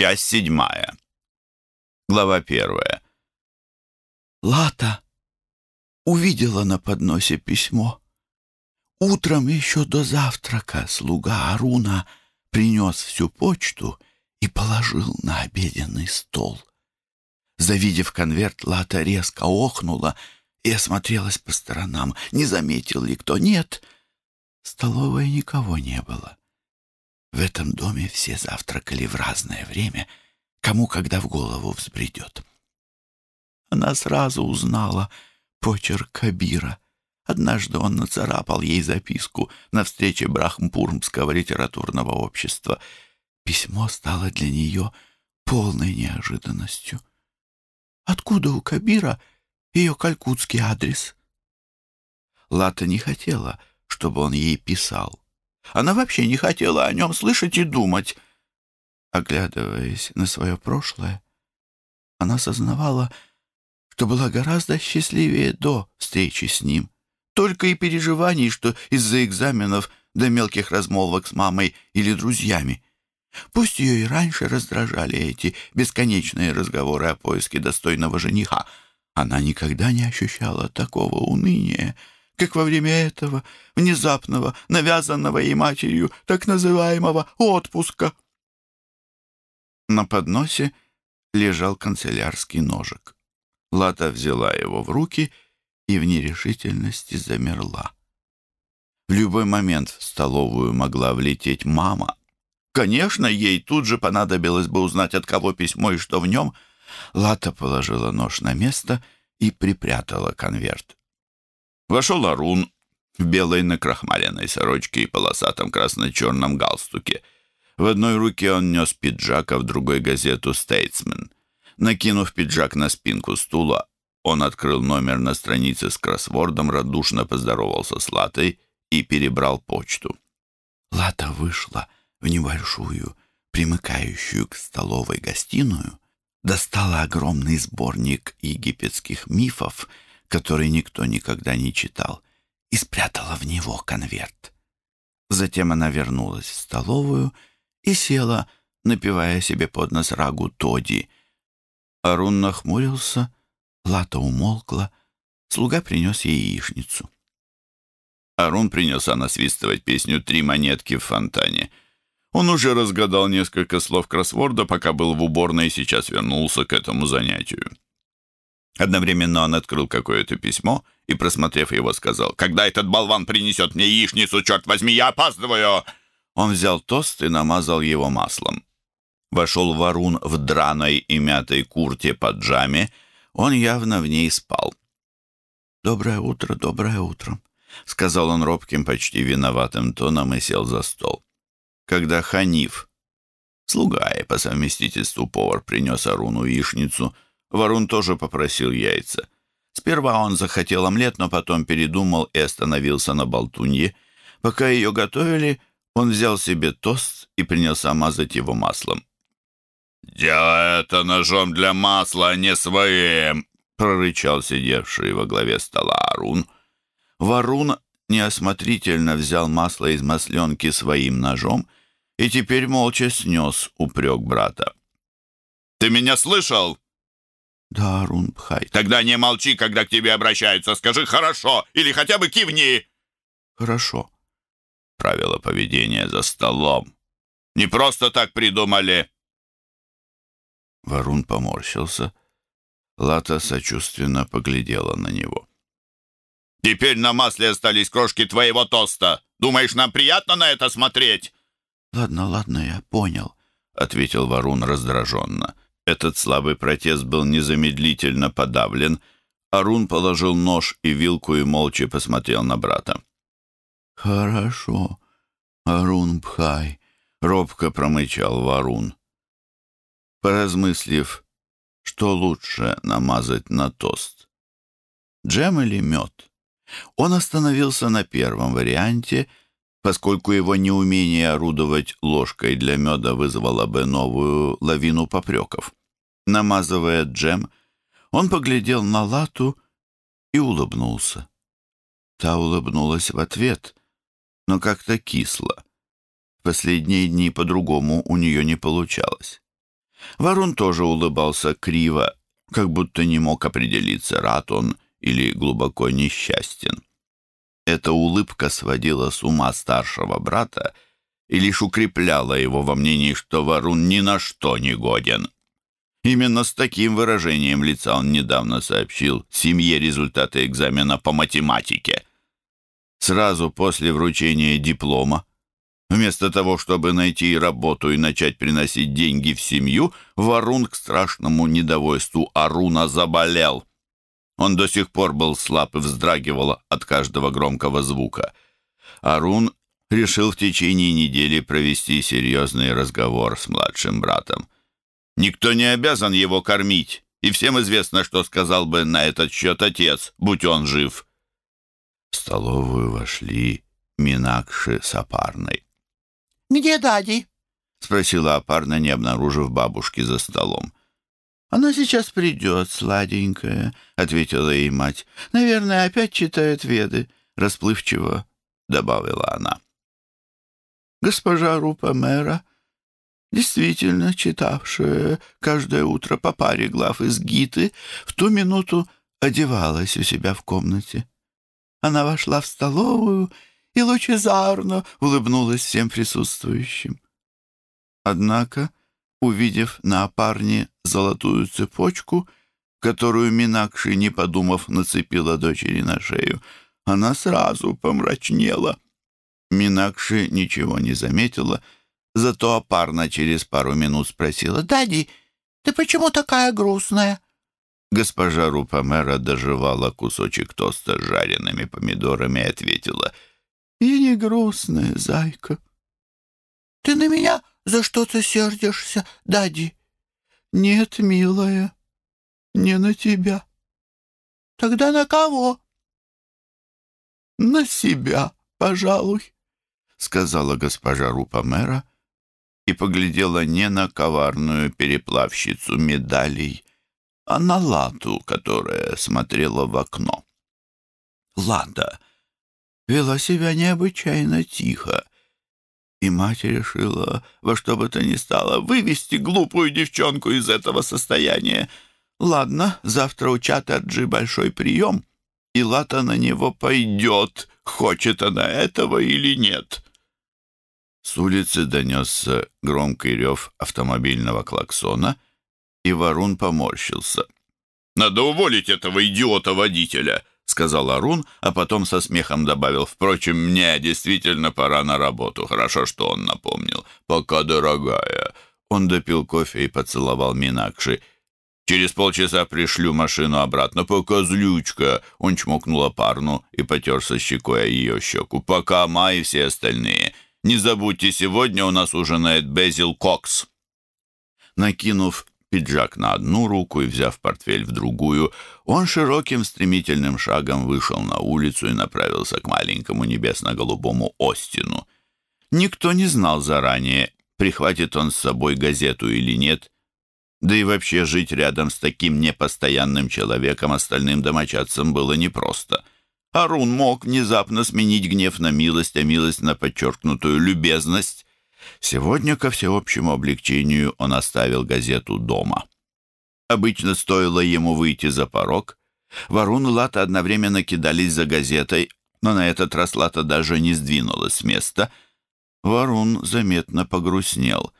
Часть седьмая. Глава первая. Лата увидела на подносе письмо. Утром еще до завтрака слуга Аруна принес всю почту и положил на обеденный стол. Завидев конверт, Лата резко охнула и осмотрелась по сторонам. Не заметил ли кто? Нет, в столовой никого не было. В этом доме все завтракали в разное время, кому когда в голову взбредет. Она сразу узнала почерк Кабира. Однажды он нацарапал ей записку на встрече Брахмпурмского литературного общества. Письмо стало для нее полной неожиданностью. Откуда у Кабира ее калькутский адрес? Лата не хотела, чтобы он ей писал. Она вообще не хотела о нем слышать и думать. Оглядываясь на свое прошлое, она сознавала, что была гораздо счастливее до встречи с ним. Только и переживаний, что из-за экзаменов до мелких размолвок с мамой или друзьями. Пусть ее и раньше раздражали эти бесконечные разговоры о поиске достойного жениха, она никогда не ощущала такого уныния, как во время этого внезапного, навязанного ей матерью так называемого отпуска. На подносе лежал канцелярский ножик. Лата взяла его в руки и в нерешительности замерла. В любой момент в столовую могла влететь мама. Конечно, ей тут же понадобилось бы узнать, от кого письмо и что в нем. Лата положила нож на место и припрятала конверт. Вошел Арун в белой накрахмаленной сорочке и полосатом красно-черном галстуке. В одной руке он нес пиджак, а в другой газету «Стейтсмен». Накинув пиджак на спинку стула, он открыл номер на странице с кроссвордом, радушно поздоровался с Латой и перебрал почту. Лата вышла в небольшую, примыкающую к столовой гостиную, достала огромный сборник египетских мифов — который никто никогда не читал, и спрятала в него конверт. Затем она вернулась в столовую и села, напивая себе под нос рагу Тоди. Арун нахмурился, Лата умолкла, слуга принес ей яичницу. Арун принялся насвистывать песню «Три монетки в фонтане». Он уже разгадал несколько слов кроссворда, пока был в уборной и сейчас вернулся к этому занятию. Одновременно он открыл какое-то письмо и, просмотрев его, сказал, «Когда этот болван принесет мне яичницу, черт возьми, я опаздываю!» Он взял тост и намазал его маслом. Вошел Варун в драной и мятой курте под джаме. Он явно в ней спал. «Доброе утро, доброе утро», — сказал он робким, почти виноватым тоном и сел за стол. Когда Ханиф, слуга и по совместительству повар, принес Аруну яичницу — Варун тоже попросил яйца. Сперва он захотел омлет, но потом передумал и остановился на болтунье. Пока ее готовили, он взял себе тост и принялся мазать его маслом. «Делай это ножом для масла, а не своим!» — прорычал сидевший во главе стола Арун. Варун неосмотрительно взял масло из масленки своим ножом и теперь молча снес упрек брата. «Ты меня слышал?» «Да, Рунбхай». «Тогда не молчи, когда к тебе обращаются. Скажи «хорошо» или хотя бы кивни». «Хорошо». Правила поведения за столом. Не просто так придумали. Варун поморщился. Лата сочувственно поглядела на него. «Теперь на масле остались крошки твоего тоста. Думаешь, нам приятно на это смотреть?» «Ладно, ладно, я понял», — ответил Варун раздраженно. Этот слабый протест был незамедлительно подавлен. Арун положил нож и вилку и молча посмотрел на брата. «Хорошо, Арун Бхай», — робко промычал Варун. Поразмыслив, что лучше намазать на тост, джем или мед, он остановился на первом варианте, поскольку его неумение орудовать ложкой для меда вызвало бы новую лавину попреков. Намазывая джем, он поглядел на Лату и улыбнулся. Та улыбнулась в ответ, но как-то кисло. В последние дни по-другому у нее не получалось. Варун тоже улыбался криво, как будто не мог определиться, рад он или глубоко несчастен. Эта улыбка сводила с ума старшего брата и лишь укрепляла его во мнении, что Варун ни на что не годен. Именно с таким выражением лица он недавно сообщил семье результаты экзамена по математике. Сразу после вручения диплома, вместо того, чтобы найти работу и начать приносить деньги в семью, Варун к страшному недовольству Аруна заболел. Он до сих пор был слаб и вздрагивал от каждого громкого звука. Арун решил в течение недели провести серьезный разговор с младшим братом. Никто не обязан его кормить, и всем известно, что сказал бы на этот счет отец, будь он жив. В столовую вошли Минакши с Апарной. «Где Дади?» — спросила Апарна, не обнаружив бабушки за столом. «Она сейчас придет, сладенькая», — ответила ей мать. «Наверное, опять читает Веды», — расплывчиво добавила она. Госпожа Рупа мэра, действительно читавшая каждое утро по паре глав из Гиты, в ту минуту одевалась у себя в комнате. Она вошла в столовую и лучезарно улыбнулась всем присутствующим. Однако увидев на опарне золотую цепочку, которую Минакши, не подумав, нацепила дочери на шею, она сразу помрачнела. Минакши ничего не заметила, зато опарна через пару минут спросила, «Дади, ты почему такая грустная?» Госпожа Рупамера доживала кусочек тоста с жареными помидорами и ответила, «Я не грустная, зайка». «Ты на меня за что ты сердишься, Дади?» «Нет, милая, не на тебя». «Тогда на кого?» «На себя, пожалуй», — сказала госпожа Рупа-мэра и поглядела не на коварную переплавщицу медалей, а на Лату, которая смотрела в окно. Лата вела себя необычайно тихо, и мать решила во что бы то ни стало вывести глупую девчонку из этого состояния. Ладно, завтра у Чатаджи большой прием, и Лата на него пойдет, хочет она этого или нет. С улицы донесся громкий рев автомобильного клаксона, и Варун поморщился. «Надо уволить этого идиота-водителя!» Сказал Арун, а потом со смехом добавил, «Впрочем, мне действительно пора на работу. Хорошо, что он напомнил. Пока, дорогая». Он допил кофе и поцеловал Минакши. «Через полчаса пришлю машину обратно. Пока, злючка!» Он чмокнул парну и потерся щекой о ее щеку. «Пока, Ма и все остальные. Не забудьте, сегодня у нас ужинает Безил Кокс». Накинув пиджак на одну руку и взяв портфель в другую, он широким стремительным шагом вышел на улицу и направился к маленькому небесно-голубому Остину. Никто не знал заранее, прихватит он с собой газету или нет, да и вообще жить рядом с таким непостоянным человеком остальным домочадцам было непросто. Арун мог внезапно сменить гнев на милость, а милость на подчеркнутую любезность, Сегодня, ко всеобщему облегчению, он оставил газету дома. Обычно стоило ему выйти за порог. Варун и Лата одновременно кидались за газетой, но на этот раз Лата даже не сдвинулась с места. Варун заметно погрустнел.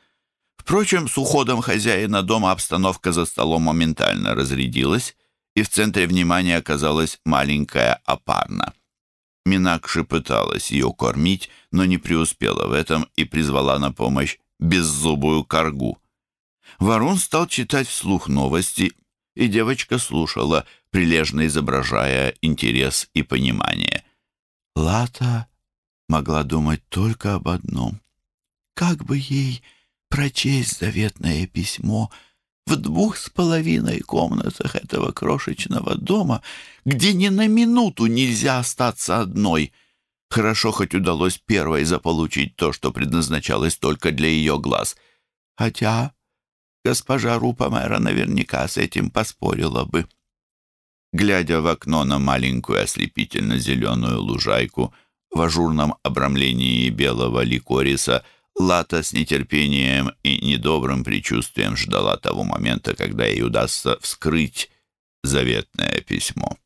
Впрочем, с уходом хозяина дома обстановка за столом моментально разрядилась, и в центре внимания оказалась маленькая опарна. Минакши пыталась ее кормить, но не преуспела в этом и призвала на помощь беззубую коргу. Ворон стал читать вслух новости, и девочка слушала, прилежно изображая интерес и понимание. Лата могла думать только об одном. Как бы ей прочесть заветное письмо — в двух с половиной комнатах этого крошечного дома, где ни на минуту нельзя остаться одной. Хорошо хоть удалось первой заполучить то, что предназначалось только для ее глаз. Хотя госпожа Рупа-мэра наверняка с этим поспорила бы. Глядя в окно на маленькую ослепительно-зеленую лужайку в ажурном обрамлении белого ликориса, Лата с нетерпением и недобрым предчувствием ждала того момента, когда ей удастся вскрыть заветное письмо.